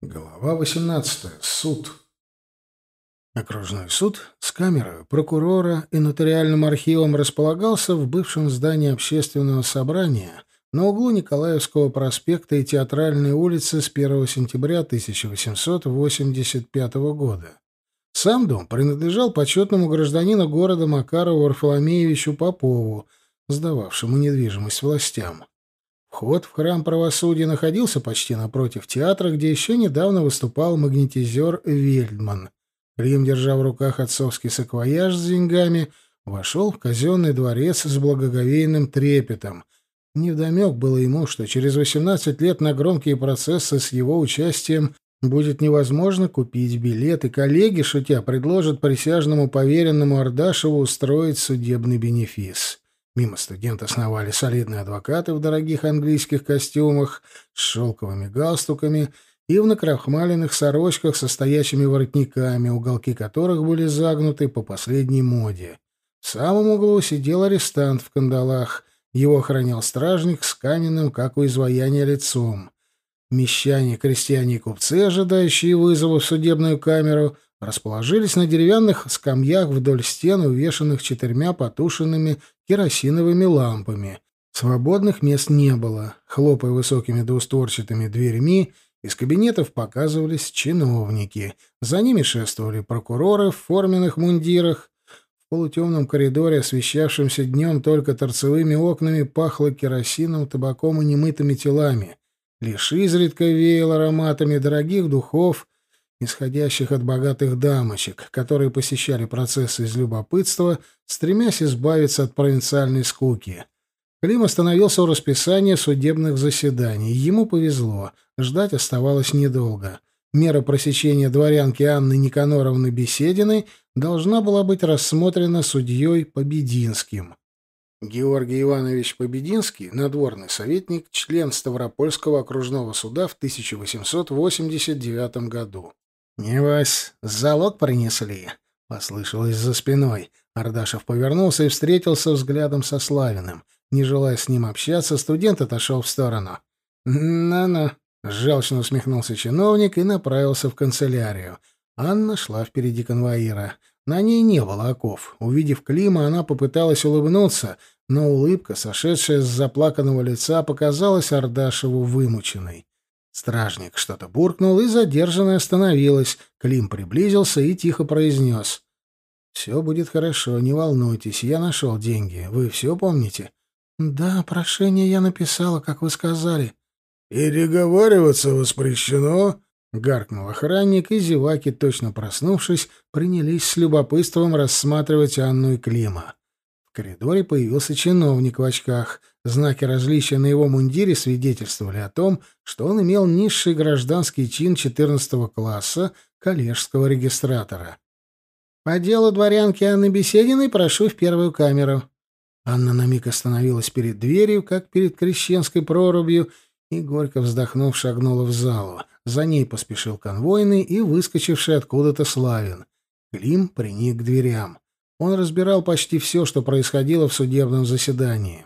Глава 18. Суд. Окружной суд с камерой прокурора и нотариальным архивом располагался в бывшем здании общественного собрания на углу Николаевского проспекта и Театральной улицы с 1 сентября 1885 года. Сам дом принадлежал почетному гражданину города Макарову Варфоломеевичу Попову, сдававшему недвижимость властям. Вход в храм правосудия находился почти напротив театра, где еще недавно выступал магнетизер Вельдман. Рим, держа в руках отцовский саквояж с деньгами, вошел в казенный дворец с благоговейным трепетом. Невдомек было ему, что через 18 лет на громкие процессы с его участием будет невозможно купить билет, и коллеги, шутя, предложат присяжному поверенному Ардашеву устроить судебный бенефис. Мимо студента сновали солидные адвокаты в дорогих английских костюмах с шелковыми галстуками и в накрахмаленных сорочках со стоячими воротниками, уголки которых были загнуты по последней моде. В самом углу сидел арестант в кандалах. Его охранял стражник с каменным, как у изваяния, лицом. Мещане, крестьяне и купцы, ожидающие вызова в судебную камеру, расположились на деревянных скамьях вдоль стен, увешанных четырьмя потушенными керосиновыми лампами. Свободных мест не было. Хлопая высокими двустворчатыми дверьми, из кабинетов показывались чиновники. За ними шествовали прокуроры в форменных мундирах. В полутемном коридоре, освещавшемся днем только торцевыми окнами, пахло керосином, табаком и немытыми телами. Лишь изредка веял ароматами дорогих духов — исходящих от богатых дамочек, которые посещали процессы из любопытства, стремясь избавиться от провинциальной скуки. Клим остановился у расписания судебных заседаний. Ему повезло. Ждать оставалось недолго. Мера пресечения дворянки Анны Никаноровны Бесединой должна была быть рассмотрена судьей Побединским. Георгий Иванович Побединский, надворный советник, член Ставропольского окружного суда в 1889 году. «Небось, залог принесли?» — послышалось за спиной. Ардашев повернулся и встретился взглядом со Славиным. Не желая с ним общаться, студент отошел в сторону. «Ну-ну», — жалчно усмехнулся чиновник и направился в канцелярию. Анна шла впереди конвоира. На ней не было оков. Увидев Клима, она попыталась улыбнуться, но улыбка, сошедшая с заплаканного лица, показалась Ардашеву вымученной. Стражник что-то буркнул, и задержанная остановилась. Клим приблизился и тихо произнес. «Все будет хорошо, не волнуйтесь, я нашел деньги. Вы все помните?» «Да, прошение я написала, как вы сказали». «Переговариваться воспрещено», — гаркнул охранник, и зеваки, точно проснувшись, принялись с любопытством рассматривать Анну и Клима коридоре появился чиновник в очках. Знаки различия на его мундире свидетельствовали о том, что он имел низший гражданский чин 14 класса коллежского регистратора. «По делу дворянки Анны Бесединой прошу в первую камеру». Анна на миг остановилась перед дверью, как перед крещенской прорубью, и, горько вздохнув, шагнула в залу. За ней поспешил конвойный и выскочивший откуда-то Славин. Клим приник к дверям. Он разбирал почти все, что происходило в судебном заседании.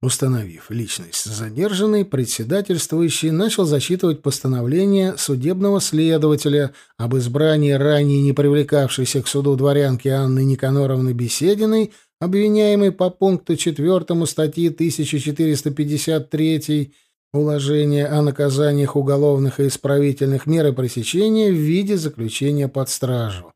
Установив личность задержанной, председательствующий начал зачитывать постановление судебного следователя об избрании ранее не привлекавшейся к суду дворянки Анны Никаноровны Бесединой, обвиняемой по пункту 4 статьи 1453 «Уложение о наказаниях уголовных и исправительных мер и пресечения в виде заключения под стражу».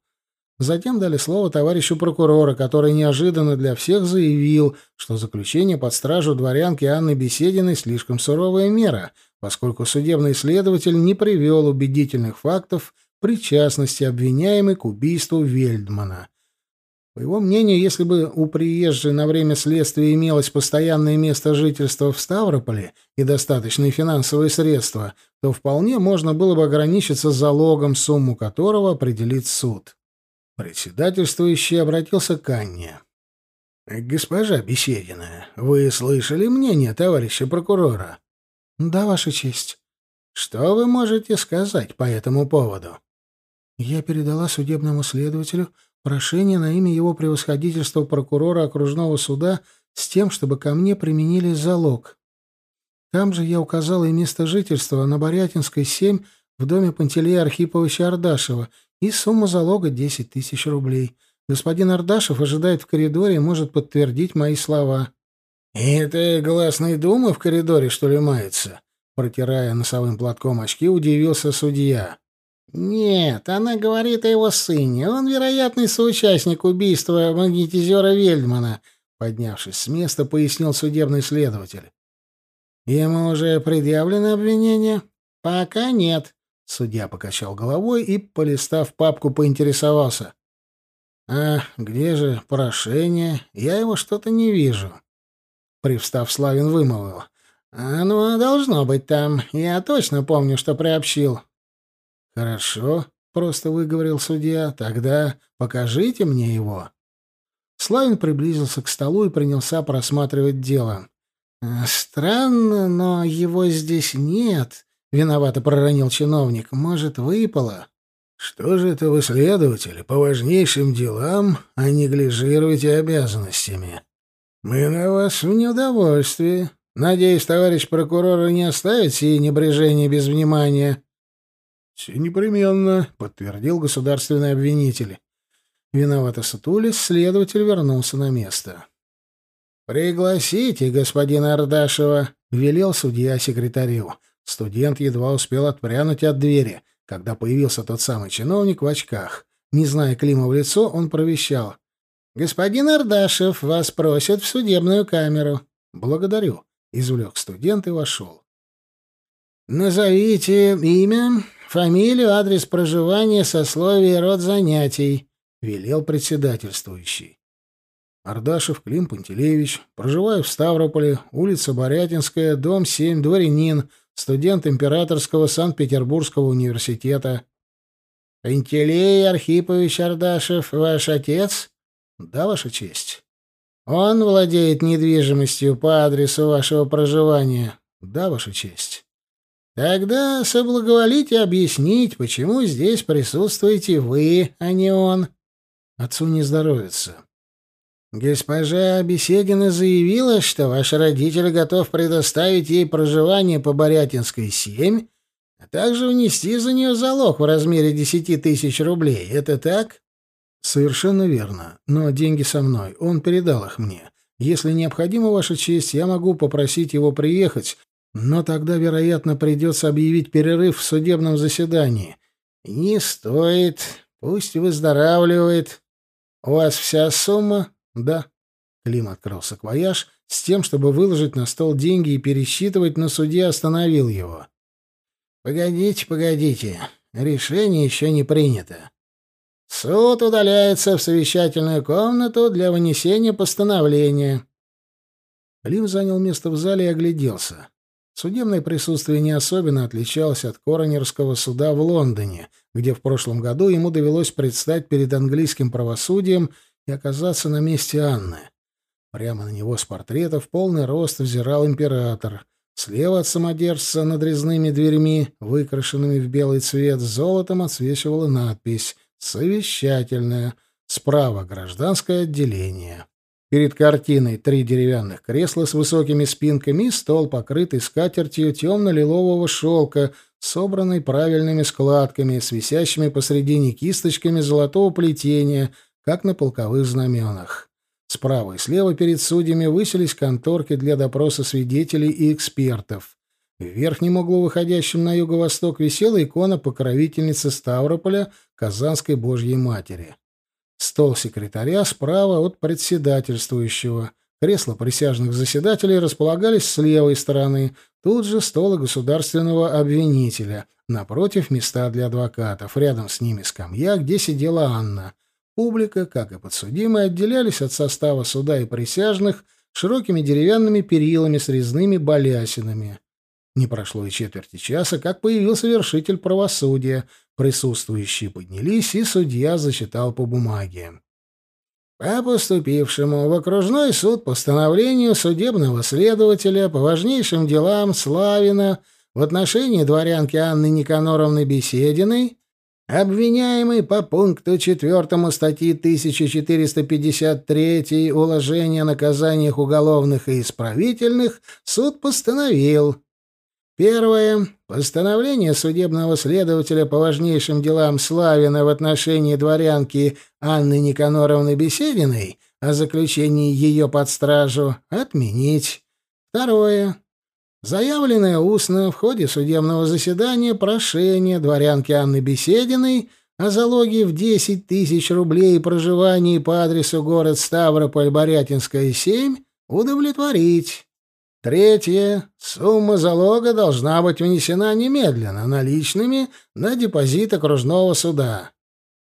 Затем дали слово товарищу прокурора, который неожиданно для всех заявил, что заключение под стражу дворянки Анны Бесединой слишком суровая мера, поскольку судебный следователь не привел убедительных фактов причастности обвиняемой к убийству Вельдмана. По его мнению, если бы у приезжей на время следствия имелось постоянное место жительства в Ставрополе и достаточные финансовые средства, то вполне можно было бы ограничиться залогом, сумму которого определит суд. Председательствующий обратился к Анне. «Госпожа Беседина, вы слышали мнение товарища прокурора?» «Да, Ваша честь». «Что вы можете сказать по этому поводу?» «Я передала судебному следователю прошение на имя его превосходительства прокурора окружного суда с тем, чтобы ко мне применили залог. Там же я указала и место жительства на Борятинской, 7, в доме Пантелея Архиповича Ардашева и сумма залога 10 тысяч рублей. Господин Ардашев ожидает в коридоре и может подтвердить мои слова». «Это гласные думы в коридоре, что ли, мается?» Протирая носовым платком очки, удивился судья. «Нет, она говорит о его сыне. Он вероятный соучастник убийства магнетизера Вельдмана», поднявшись с места, пояснил судебный следователь. «Ему уже предъявлено обвинение?» «Пока нет», — судья покачал головой и, полистав папку, поинтересовался. «А где же прошение? Я его что-то не вижу». Привстав, Славин вымолвил. «Оно должно быть там. Я точно помню, что приобщил». «Хорошо», — просто выговорил судья. «Тогда покажите мне его». Славин приблизился к столу и принялся просматривать дело. «Странно, но его здесь нет», — виновато проронил чиновник. «Может, выпало?» «Что же это вы, следователи, по важнейшим делам, а неглижируете обязанностями? Мы на вас в неудовольствии. Надеюсь, товарищ прокурор не оставит сие небрежение без внимания. Все непременно, подтвердил государственный обвинитель. Виновато сутулясь, следователь вернулся на место. «Пригласите господина Ардашева», — велел судья секретарю. Студент едва успел отпрянуть от двери, когда появился тот самый чиновник в очках. Не зная Клима в лицо, он провещал. «Господин Ардашев, вас просят в судебную камеру». «Благодарю», Извлек студент и вошел. «Назовите имя, фамилию, адрес проживания, сословие, род занятий», — велел председательствующий. Ардашев Клим Пантелеевич, проживаю в Ставрополе, улица Борятинская, дом 7, дворянин, студент Императорского Санкт-Петербургского университета. Пантелей Архипович Ардашев, ваш отец? Да, ваша честь. Он владеет недвижимостью по адресу вашего проживания. Да, ваша честь. Тогда соблаговолите объяснить, почему здесь присутствуете вы, а не он. Отцу не здоровится. Госпожа Беседина заявила, что ваш родитель готов предоставить ей проживание по Борятинской 7, а также внести за нее залог в размере десяти тысяч рублей. Это так? «Совершенно верно. Но деньги со мной. Он передал их мне. Если необходимо, Ваша честь, я могу попросить его приехать, но тогда, вероятно, придется объявить перерыв в судебном заседании». «Не стоит. Пусть выздоравливает. У вас вся сумма?» «Да». Клим открыл саквояж с тем, чтобы выложить на стол деньги и пересчитывать, но судья остановил его. «Погодите, погодите. Решение еще не принято. Суд удаляется в совещательную комнату для вынесения постановления. Лим занял место в зале и огляделся. Судебное присутствие не особенно отличалось от коронерского суда в Лондоне, где в прошлом году ему довелось предстать перед английским правосудием и оказаться на месте Анны. Прямо на него с портрета в полный рост взирал император. Слева от самодержца над резными дверьми, выкрашенными в белый цвет, золотом отсвечивала надпись Совещательное. Справа гражданское отделение. Перед картиной три деревянных кресла с высокими спинками и стол, покрытый скатертью темно-лилового шелка, собранный правильными складками, с висящими посредине кисточками золотого плетения, как на полковых знаменах. Справа и слева перед судьями высились конторки для допроса свидетелей и экспертов. В верхнем углу, выходящем на юго-восток, висела икона покровительницы Ставрополя Казанской Божьей Матери. Стол секретаря справа от председательствующего. Кресла присяжных заседателей располагались с левой стороны. Тут же столы государственного обвинителя. Напротив места для адвокатов. Рядом с ними скамья, где сидела Анна. Публика, как и подсудимые, отделялись от состава суда и присяжных широкими деревянными перилами с резными балясинами. Не прошло и четверти часа, как появился вершитель правосудия. Присутствующие поднялись, и судья зачитал по бумаге. По поступившему в окружной суд постановлению судебного следователя по важнейшим делам Славина в отношении дворянки Анны Никаноровны Бесединой, обвиняемый по пункту 4 статьи 1453 уложения о наказаниях уголовных и исправительных, суд постановил Первое. Постановление судебного следователя по важнейшим делам Славина в отношении дворянки Анны Никаноровны Бесединой о заключении ее под стражу отменить. Второе. Заявленное устно в ходе судебного заседания прошение дворянки Анны Бесединой о залоге в 10 тысяч рублей и проживании по адресу город Ставрополь, Борятинская, 7 удовлетворить. Третье. Сумма залога должна быть внесена немедленно наличными на депозит окружного суда.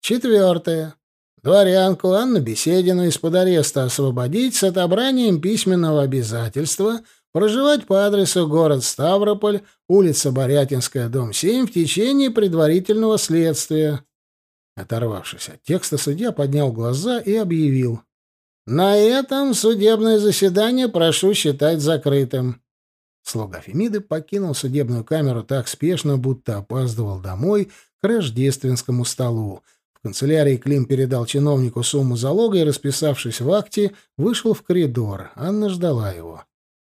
Четвертое. Дворянку Анну Беседину из-под ареста освободить с отобранием письменного обязательства проживать по адресу город Ставрополь, улица Борятинская, дом 7 в течение предварительного следствия. Оторвавшись от текста, судья поднял глаза и объявил. На этом судебное заседание прошу считать закрытым. Слуга Фемиды покинул судебную камеру так спешно, будто опаздывал домой к рождественскому столу. В канцелярии Клим передал чиновнику сумму залога и, расписавшись в акте, вышел в коридор. Анна ждала его.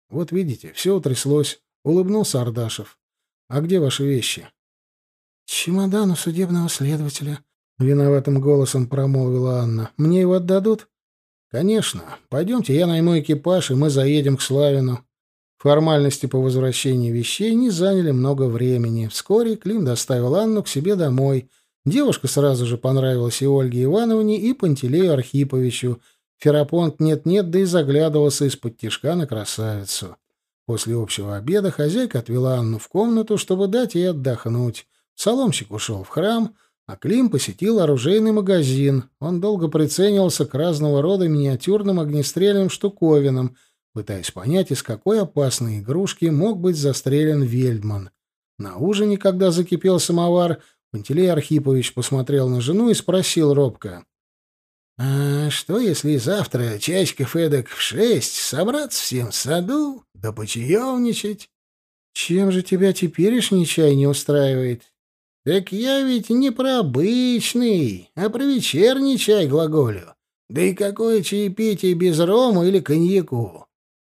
«Вот видите, все утряслось», — улыбнулся Ардашев. «А где ваши вещи?» «Чемодан у судебного следователя», — виноватым голосом промолвила Анна. «Мне его отдадут?» «Конечно. Пойдемте, я найму экипаж, и мы заедем к Славину». Формальности по возвращении вещей не заняли много времени. Вскоре Клим доставил Анну к себе домой. Девушка сразу же понравилась и Ольге Ивановне, и Пантелею Архиповичу. Ферапонт нет-нет, да и заглядывался из-под тишка на красавицу. После общего обеда хозяйка отвела Анну в комнату, чтобы дать ей отдохнуть. Соломщик ушел в храм — а Клим посетил оружейный магазин. Он долго приценивался к разного рода миниатюрным огнестрельным штуковинам, пытаясь понять, из какой опасной игрушки мог быть застрелен Вельдман. На ужине, когда закипел самовар, Пантелей Архипович посмотрел на жену и спросил робко. «А что, если завтра часиков эдак в шесть собраться всем в саду, да почаевничать?» «Чем же тебя теперешний чай не устраивает?» Так я ведь не про обычный, а про вечерний чай глаголю. Да и какое чаепитие без рома или коньяку?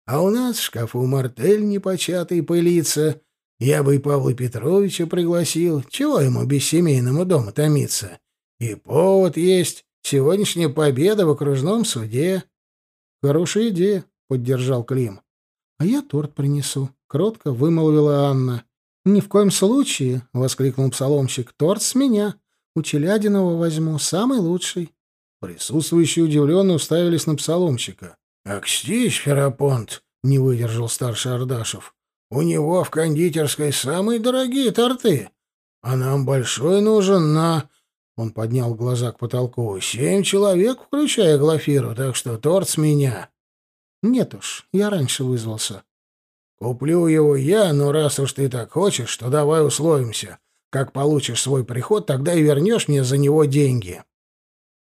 А у нас в шкафу мартель непочатый пылится. Я бы и Павла Петровича пригласил. Чего ему без семейного дома томиться? И повод есть. Сегодняшняя победа в окружном суде. — Хорошая идея, — поддержал Клим. — А я торт принесу, — кротко вымолвила Анна. «Ни в коем случае!» — воскликнул псаломщик. «Торт с меня. У Челядинова возьму. Самый лучший». Присутствующие удивленно уставились на псаломщика. «Акстись, Ферапонт!» — не выдержал старший Ардашев. «У него в кондитерской самые дорогие торты. А нам большой нужен на...» Он поднял глаза к потолку. «Семь человек, включая Глафиру, так что торт с меня». «Нет уж, я раньше вызвался». Куплю его я, но раз уж ты так хочешь, то давай условимся. Как получишь свой приход, тогда и вернешь мне за него деньги.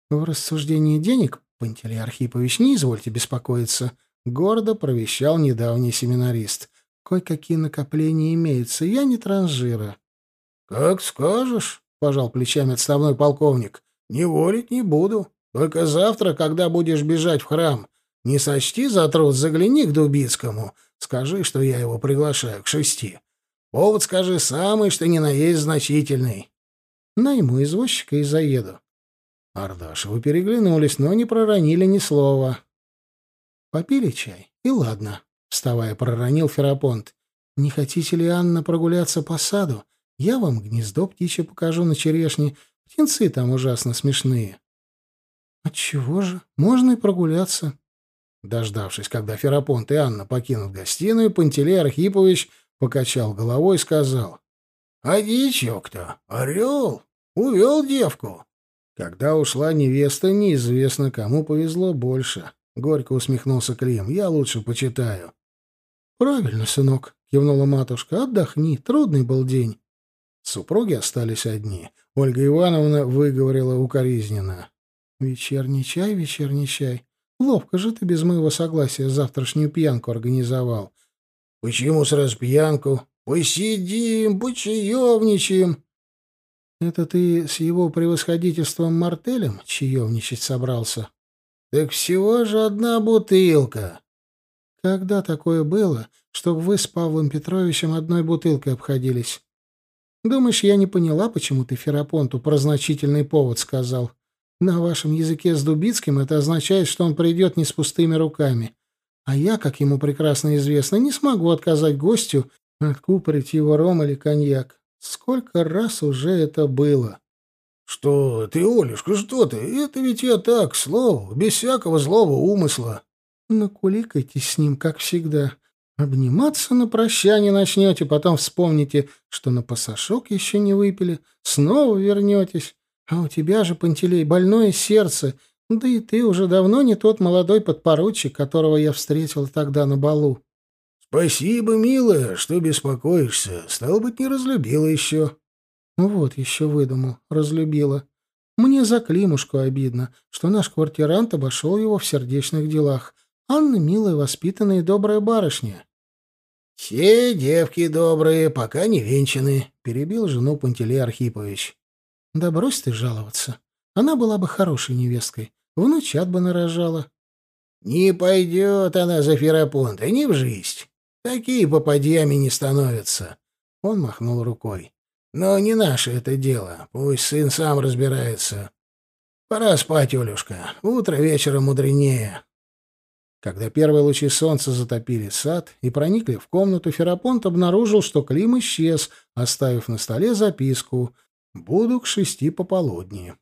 В рассуждении денег, Пантелей Архипович, не извольте беспокоиться, гордо провещал недавний семинарист. Кое-какие накопления имеются, я не транжира. Как скажешь, пожал плечами отставной полковник. Не волить не буду. Только завтра, когда будешь бежать в храм, не сочти за труд, загляни к Дубицкому — Скажи, что я его приглашаю к шести. Повод скажи самый, что ни на есть значительный. Найму извозчика и заеду. Ардашевы переглянулись, но не проронили ни слова. Попили чай, и ладно, вставая, проронил Ферапонт. Не хотите ли, Анна, прогуляться по саду? Я вам гнездо птичье покажу на черешне. Птенцы там ужасно смешные. Отчего же? Можно и прогуляться. Дождавшись, когда Ферапонт и Анна покинут гостиную, Пантелей Архипович покачал головой и сказал. — А дичок-то, орел, увел девку. Когда ушла невеста, неизвестно, кому повезло больше. Горько усмехнулся Клим. Я лучше почитаю. — Правильно, сынок, — кивнула матушка. — Отдохни, трудный был день. Супруги остались одни. Ольга Ивановна выговорила укоризненно. — Вечерний чай, вечерний чай. Ловко же ты без моего согласия завтрашнюю пьянку организовал. — Почему сразу пьянку? Посидим, почаевничаем. — Это ты с его превосходительством Мартелем чаевничать собрался? — Так всего же одна бутылка. Когда такое было, чтобы вы с Павлом Петровичем одной бутылкой обходились? Думаешь, я не поняла, почему ты Ферапонту про значительный повод сказал? На вашем языке с Дубицким это означает, что он придет не с пустыми руками. А я, как ему прекрасно известно, не смогу отказать гостю откупорить его ром или коньяк. Сколько раз уже это было? — Что ты, Олюшка, что ты? Это ведь я так, слово, без всякого злого умысла. — Накуликайтесь с ним, как всегда. Обниматься на прощание начнете, потом вспомните, что на пасашок еще не выпили, снова вернетесь. А у тебя же, Пантелей, больное сердце, да и ты уже давно не тот молодой подпоручик, которого я встретил тогда на балу. — Спасибо, милая, что беспокоишься. Стало быть, не разлюбила еще. — Вот еще выдумал, разлюбила. Мне за Климушку обидно, что наш квартирант обошел его в сердечных делах. Анна милая, воспитанная и добрая барышня. «Все девки добрые, пока не венчаны», — перебил жену Пантелей Архипович. «Да брось ты жаловаться. Она была бы хорошей невесткой. Внучат бы нарожала». «Не пойдет она за Ферапонта, не в жизнь. Такие попадьями не становятся». Он махнул рукой. «Но не наше это дело. Пусть сын сам разбирается. Пора спать, Олюшка. Утро вечера мудренее». Когда первые лучи солнца затопили сад и проникли в комнату, Ферапонт обнаружил, что Клим исчез, оставив на столе записку «Буду к шести пополудни».